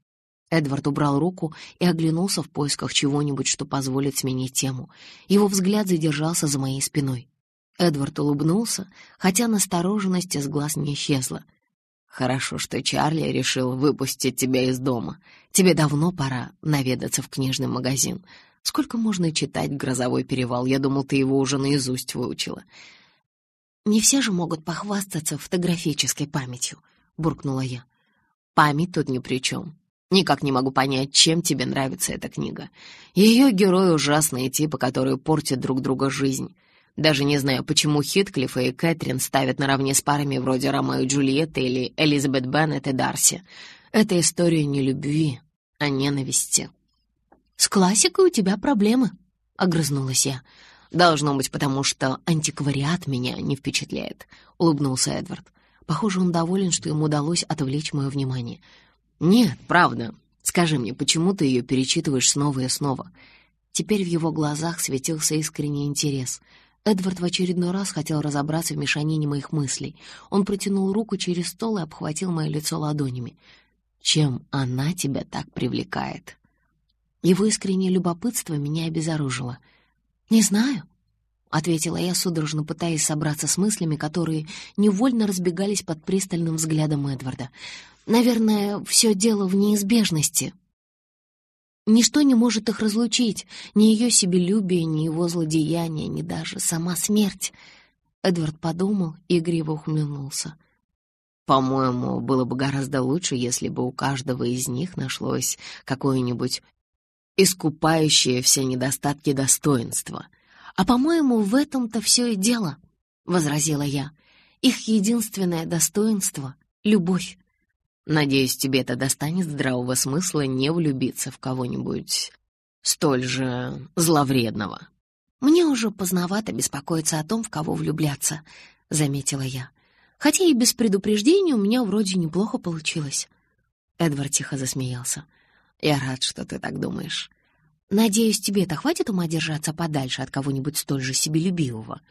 Эдвард убрал руку и оглянулся в поисках чего-нибудь, что позволит сменить тему. Его взгляд задержался за моей спиной. Эдвард улыбнулся, хотя настороженность из глаз не исчезла. «Хорошо, что Чарли решил выпустить тебя из дома. Тебе давно пора наведаться в книжный магазин. Сколько можно читать «Грозовой перевал»? Я думал, ты его уже наизусть выучила». «Не все же могут похвастаться фотографической памятью», — буркнула я. «Память тут ни при чем. Никак не могу понять, чем тебе нравится эта книга. Ее герои — ужасные типы, которые портят друг друга жизнь». Даже не знаю, почему Хитклиффа и Кэтрин ставят наравне с парами вроде Ромео и Джульетты или Элизабет Беннет и Дарси. Это история не любви, а ненависти. «С классикой у тебя проблемы», — огрызнулась я. «Должно быть, потому что антиквариат меня не впечатляет», — улыбнулся Эдвард. Похоже, он доволен, что ему удалось отвлечь мое внимание. «Нет, правда. Скажи мне, почему ты ее перечитываешь снова и снова?» Теперь в его глазах светился искренний интерес — Эдвард в очередной раз хотел разобраться в мешанине моих мыслей. Он протянул руку через стол и обхватил мое лицо ладонями. «Чем она тебя так привлекает?» Его искреннее любопытство меня обезоружило. «Не знаю», — ответила я, судорожно пытаясь собраться с мыслями, которые невольно разбегались под пристальным взглядом Эдварда. «Наверное, все дело в неизбежности». Ничто не может их разлучить, ни ее себелюбие, ни его злодеяние, ни даже сама смерть. Эдвард подумал и игриво ухмыльнулся. «По-моему, было бы гораздо лучше, если бы у каждого из них нашлось какое-нибудь искупающее все недостатки достоинства. А, по-моему, в этом-то все и дело», — возразила я. «Их единственное достоинство — любовь. Надеюсь, тебе это достанет здравого смысла не влюбиться в кого-нибудь столь же зловредного. Мне уже поздновато беспокоиться о том, в кого влюбляться, — заметила я. Хотя и без предупреждения у меня вроде неплохо получилось. Эдвард тихо засмеялся. Я рад, что ты так думаешь. Надеюсь, тебе-то хватит ума держаться подальше от кого-нибудь столь же себелюбивого.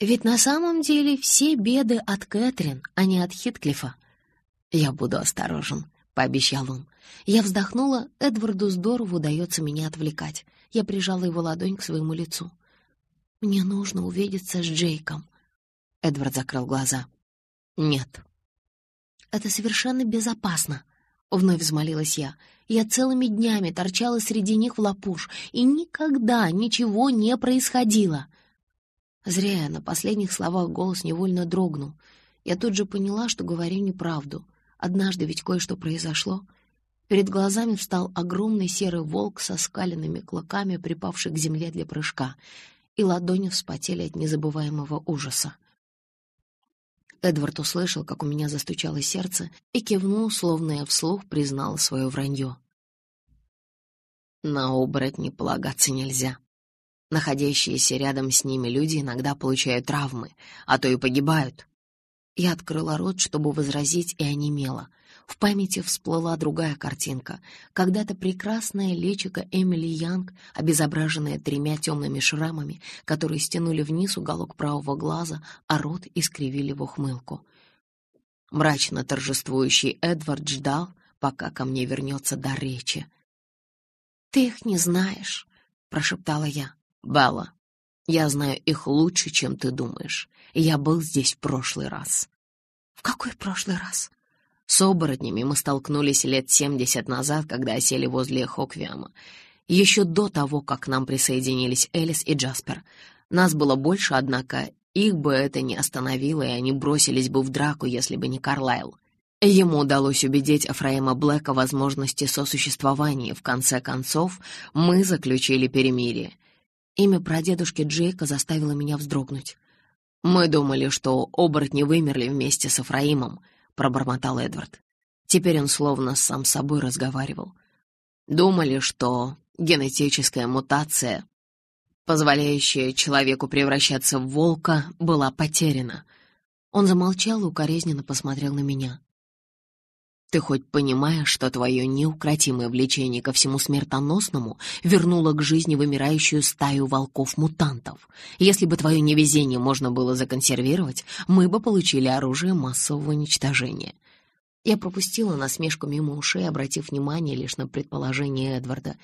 Ведь на самом деле все беды от Кэтрин, а не от Хитклифа. «Я буду осторожен», — пообещал он. Я вздохнула, Эдварду здорово удается меня отвлекать. Я прижала его ладонь к своему лицу. «Мне нужно увидеться с Джейком». Эдвард закрыл глаза. «Нет». «Это совершенно безопасно», — вновь взмолилась я. Я целыми днями торчала среди них в лапуш, и никогда ничего не происходило. Зря я на последних словах голос невольно дрогнул. Я тут же поняла, что говорю неправду — Однажды ведь кое-что произошло. Перед глазами встал огромный серый волк со скаленными клыками, припавший к земле для прыжка, и ладони вспотели от незабываемого ужаса. Эдвард услышал, как у меня застучало сердце, и кивнул, словно я вслух признала свое вранье. На оборотни полагаться нельзя. Находящиеся рядом с ними люди иногда получают травмы, а то и погибают. Я открыла рот, чтобы возразить, и онемела. В памяти всплыла другая картинка. Когда-то прекрасное личико Эмили Янг, обезображенное тремя темными шрамами, которые стянули вниз уголок правого глаза, а рот искривили в ухмылку. Мрачно торжествующий Эдвард ждал, пока ко мне вернется до речи. «Ты их не знаешь», — прошептала я. «Белла, я знаю их лучше, чем ты думаешь. Я был здесь в прошлый раз». «В какой прошлый раз?» С оборотнями мы столкнулись лет семьдесят назад, когда осели возле Хоквиама. Еще до того, как к нам присоединились Элис и Джаспер. Нас было больше, однако их бы это не остановило, и они бросились бы в драку, если бы не Карлайл. Ему удалось убедить Афраима Блэка возможности сосуществования. В конце концов, мы заключили перемирие. Имя прадедушки Джейка заставило меня вздрогнуть. «Мы думали, что оборотни вымерли вместе с Афраимом», — пробормотал Эдвард. Теперь он словно сам с собой разговаривал. «Думали, что генетическая мутация, позволяющая человеку превращаться в волка, была потеряна». Он замолчал и укоризненно посмотрел на меня. Ты хоть понимаешь, что твое неукротимое влечение ко всему смертоносному вернуло к жизни вымирающую стаю волков-мутантов? Если бы твое невезение можно было законсервировать, мы бы получили оружие массового уничтожения. Я пропустила насмешку мимо ушей, обратив внимание лишь на предположение Эдварда.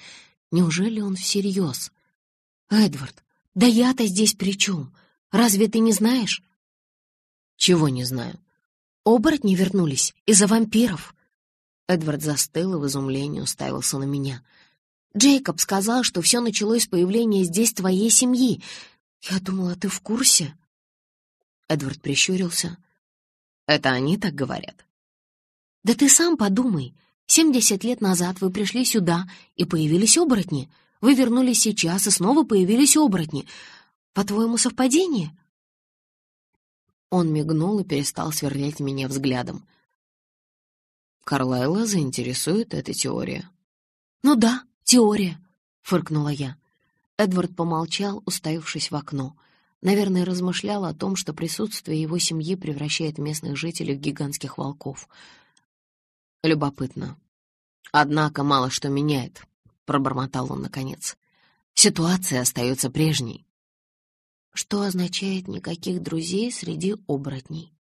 Неужели он всерьез? «Эдвард, да я-то здесь при чем? Разве ты не знаешь?» «Чего не знаю?» «Оборотни вернулись из-за вампиров». Эдвард застыл и в изумлении уставился на меня. «Джейкоб сказал, что все началось с появления здесь твоей семьи. Я думала, ты в курсе?» Эдвард прищурился. «Это они так говорят?» «Да ты сам подумай. Семьдесят лет назад вы пришли сюда, и появились оборотни. Вы вернулись сейчас, и снова появились оборотни. По-твоему, совпадение?» Он мигнул и перестал сверлить меня взглядом. Карлайла заинтересует эта теория. «Ну да, теория», — фыркнула я. Эдвард помолчал, уставившись в окно. Наверное, размышлял о том, что присутствие его семьи превращает местных жителей в гигантских волков. «Любопытно. Однако мало что меняет», — пробормотал он наконец. «Ситуация остается прежней». Что означает «никаких друзей среди оборотней»?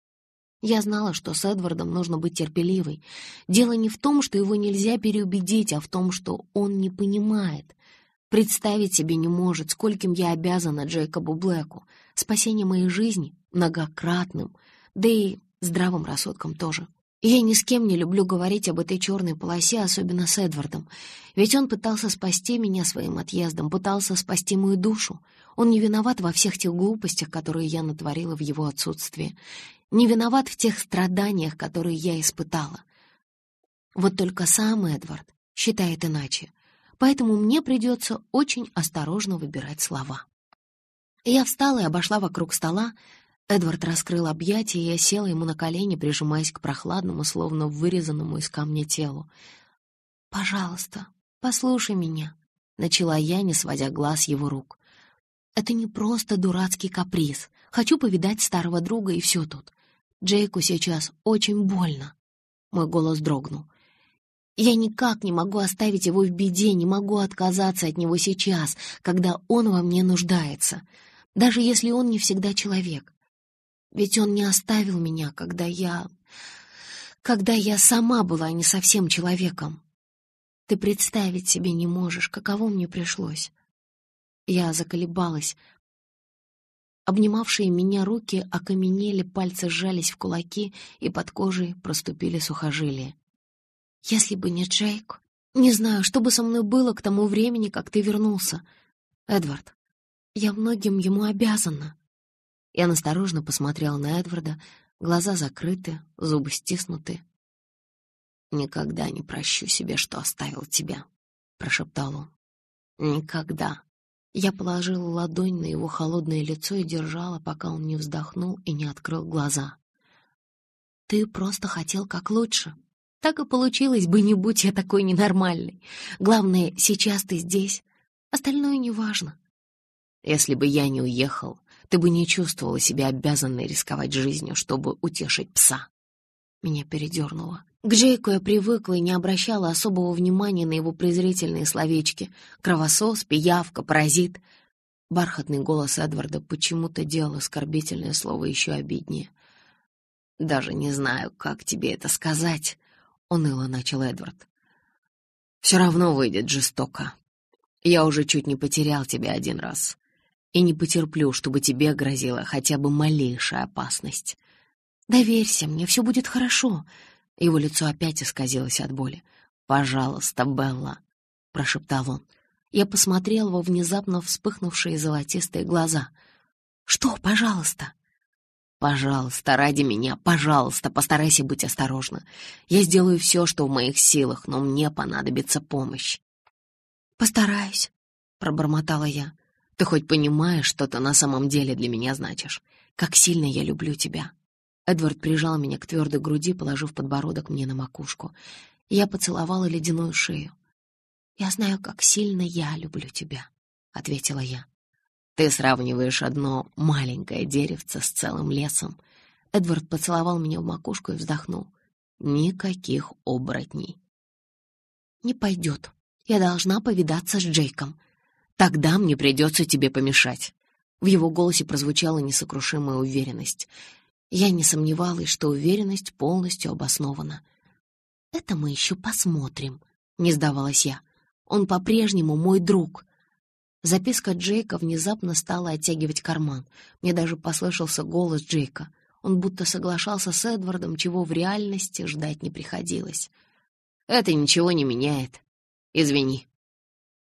Я знала, что с Эдвардом нужно быть терпеливой. Дело не в том, что его нельзя переубедить, а в том, что он не понимает. Представить себе не может, скольким я обязана Джейкобу Блэку. Спасение моей жизни многократным, да и здравым рассудком тоже. Я ни с кем не люблю говорить об этой черной полосе, особенно с Эдвардом. Ведь он пытался спасти меня своим отъездом, пытался спасти мою душу. Он не виноват во всех тех глупостях, которые я натворила в его отсутствии не виноват в тех страданиях, которые я испытала. Вот только сам Эдвард считает иначе, поэтому мне придется очень осторожно выбирать слова. Я встала и обошла вокруг стола. Эдвард раскрыл объятия, и я села ему на колени, прижимаясь к прохладному, словно вырезанному из камня телу. «Пожалуйста, послушай меня», — начала я, не сводя глаз его рук. «Это не просто дурацкий каприз. Хочу повидать старого друга, и все тут. Джейку сейчас очень больно. Мой голос дрогнул. Я никак не могу оставить его в беде, не могу отказаться от него сейчас, когда он во мне нуждается, даже если он не всегда человек. Ведь он не оставил меня, когда я... когда я сама была не совсем человеком. Ты представить себе не можешь, каково мне пришлось. Я заколебалась, Обнимавшие меня руки окаменели, пальцы сжались в кулаки, и под кожей проступили сухожилия. «Если бы не Джейк, не знаю, что бы со мной было к тому времени, как ты вернулся. Эдвард, я многим ему обязана». Я насторожно посмотрела на Эдварда, глаза закрыты, зубы стиснуты. «Никогда не прощу себе, что оставил тебя», — прошептал он. «Никогда». Я положила ладонь на его холодное лицо и держала, пока он не вздохнул и не открыл глаза. «Ты просто хотел как лучше. Так и получилось бы, не будь я такой ненормальной. Главное, сейчас ты здесь. Остальное неважно». «Если бы я не уехал, ты бы не чувствовала себя обязанной рисковать жизнью, чтобы утешить пса. Меня передернуло. К Джейку я привыкла и не обращала особого внимания на его презрительные словечки. Кровосос, пиявка, паразит. Бархатный голос Эдварда почему-то делал оскорбительное слово еще обиднее. «Даже не знаю, как тебе это сказать», — уныло начал Эдвард. «Все равно выйдет жестоко. Я уже чуть не потерял тебя один раз и не потерплю, чтобы тебе грозила хотя бы малейшая опасность. Доверься мне, все будет хорошо». Его лицо опять исказилось от боли. «Пожалуйста, Белла», — прошептал он. Я посмотрел во внезапно вспыхнувшие золотистые глаза. «Что, пожалуйста?» «Пожалуйста, ради меня, пожалуйста, постарайся быть осторожна. Я сделаю все, что в моих силах, но мне понадобится помощь». «Постараюсь», — пробормотала я. «Ты хоть понимаешь, что ты на самом деле для меня значишь? Как сильно я люблю тебя?» Эдвард прижал меня к твердой груди, положив подбородок мне на макушку. Я поцеловала ледяную шею. «Я знаю, как сильно я люблю тебя», — ответила я. «Ты сравниваешь одно маленькое деревце с целым лесом». Эдвард поцеловал меня в макушку и вздохнул. «Никаких оборотней». «Не пойдет. Я должна повидаться с Джейком. Тогда мне придется тебе помешать». В его голосе прозвучала несокрушимая уверенность. Я не сомневалась, что уверенность полностью обоснована. «Это мы еще посмотрим», — не сдавалась я. «Он по-прежнему мой друг». Записка Джейка внезапно стала оттягивать карман. Мне даже послышался голос Джейка. Он будто соглашался с Эдвардом, чего в реальности ждать не приходилось. «Это ничего не меняет. Извини».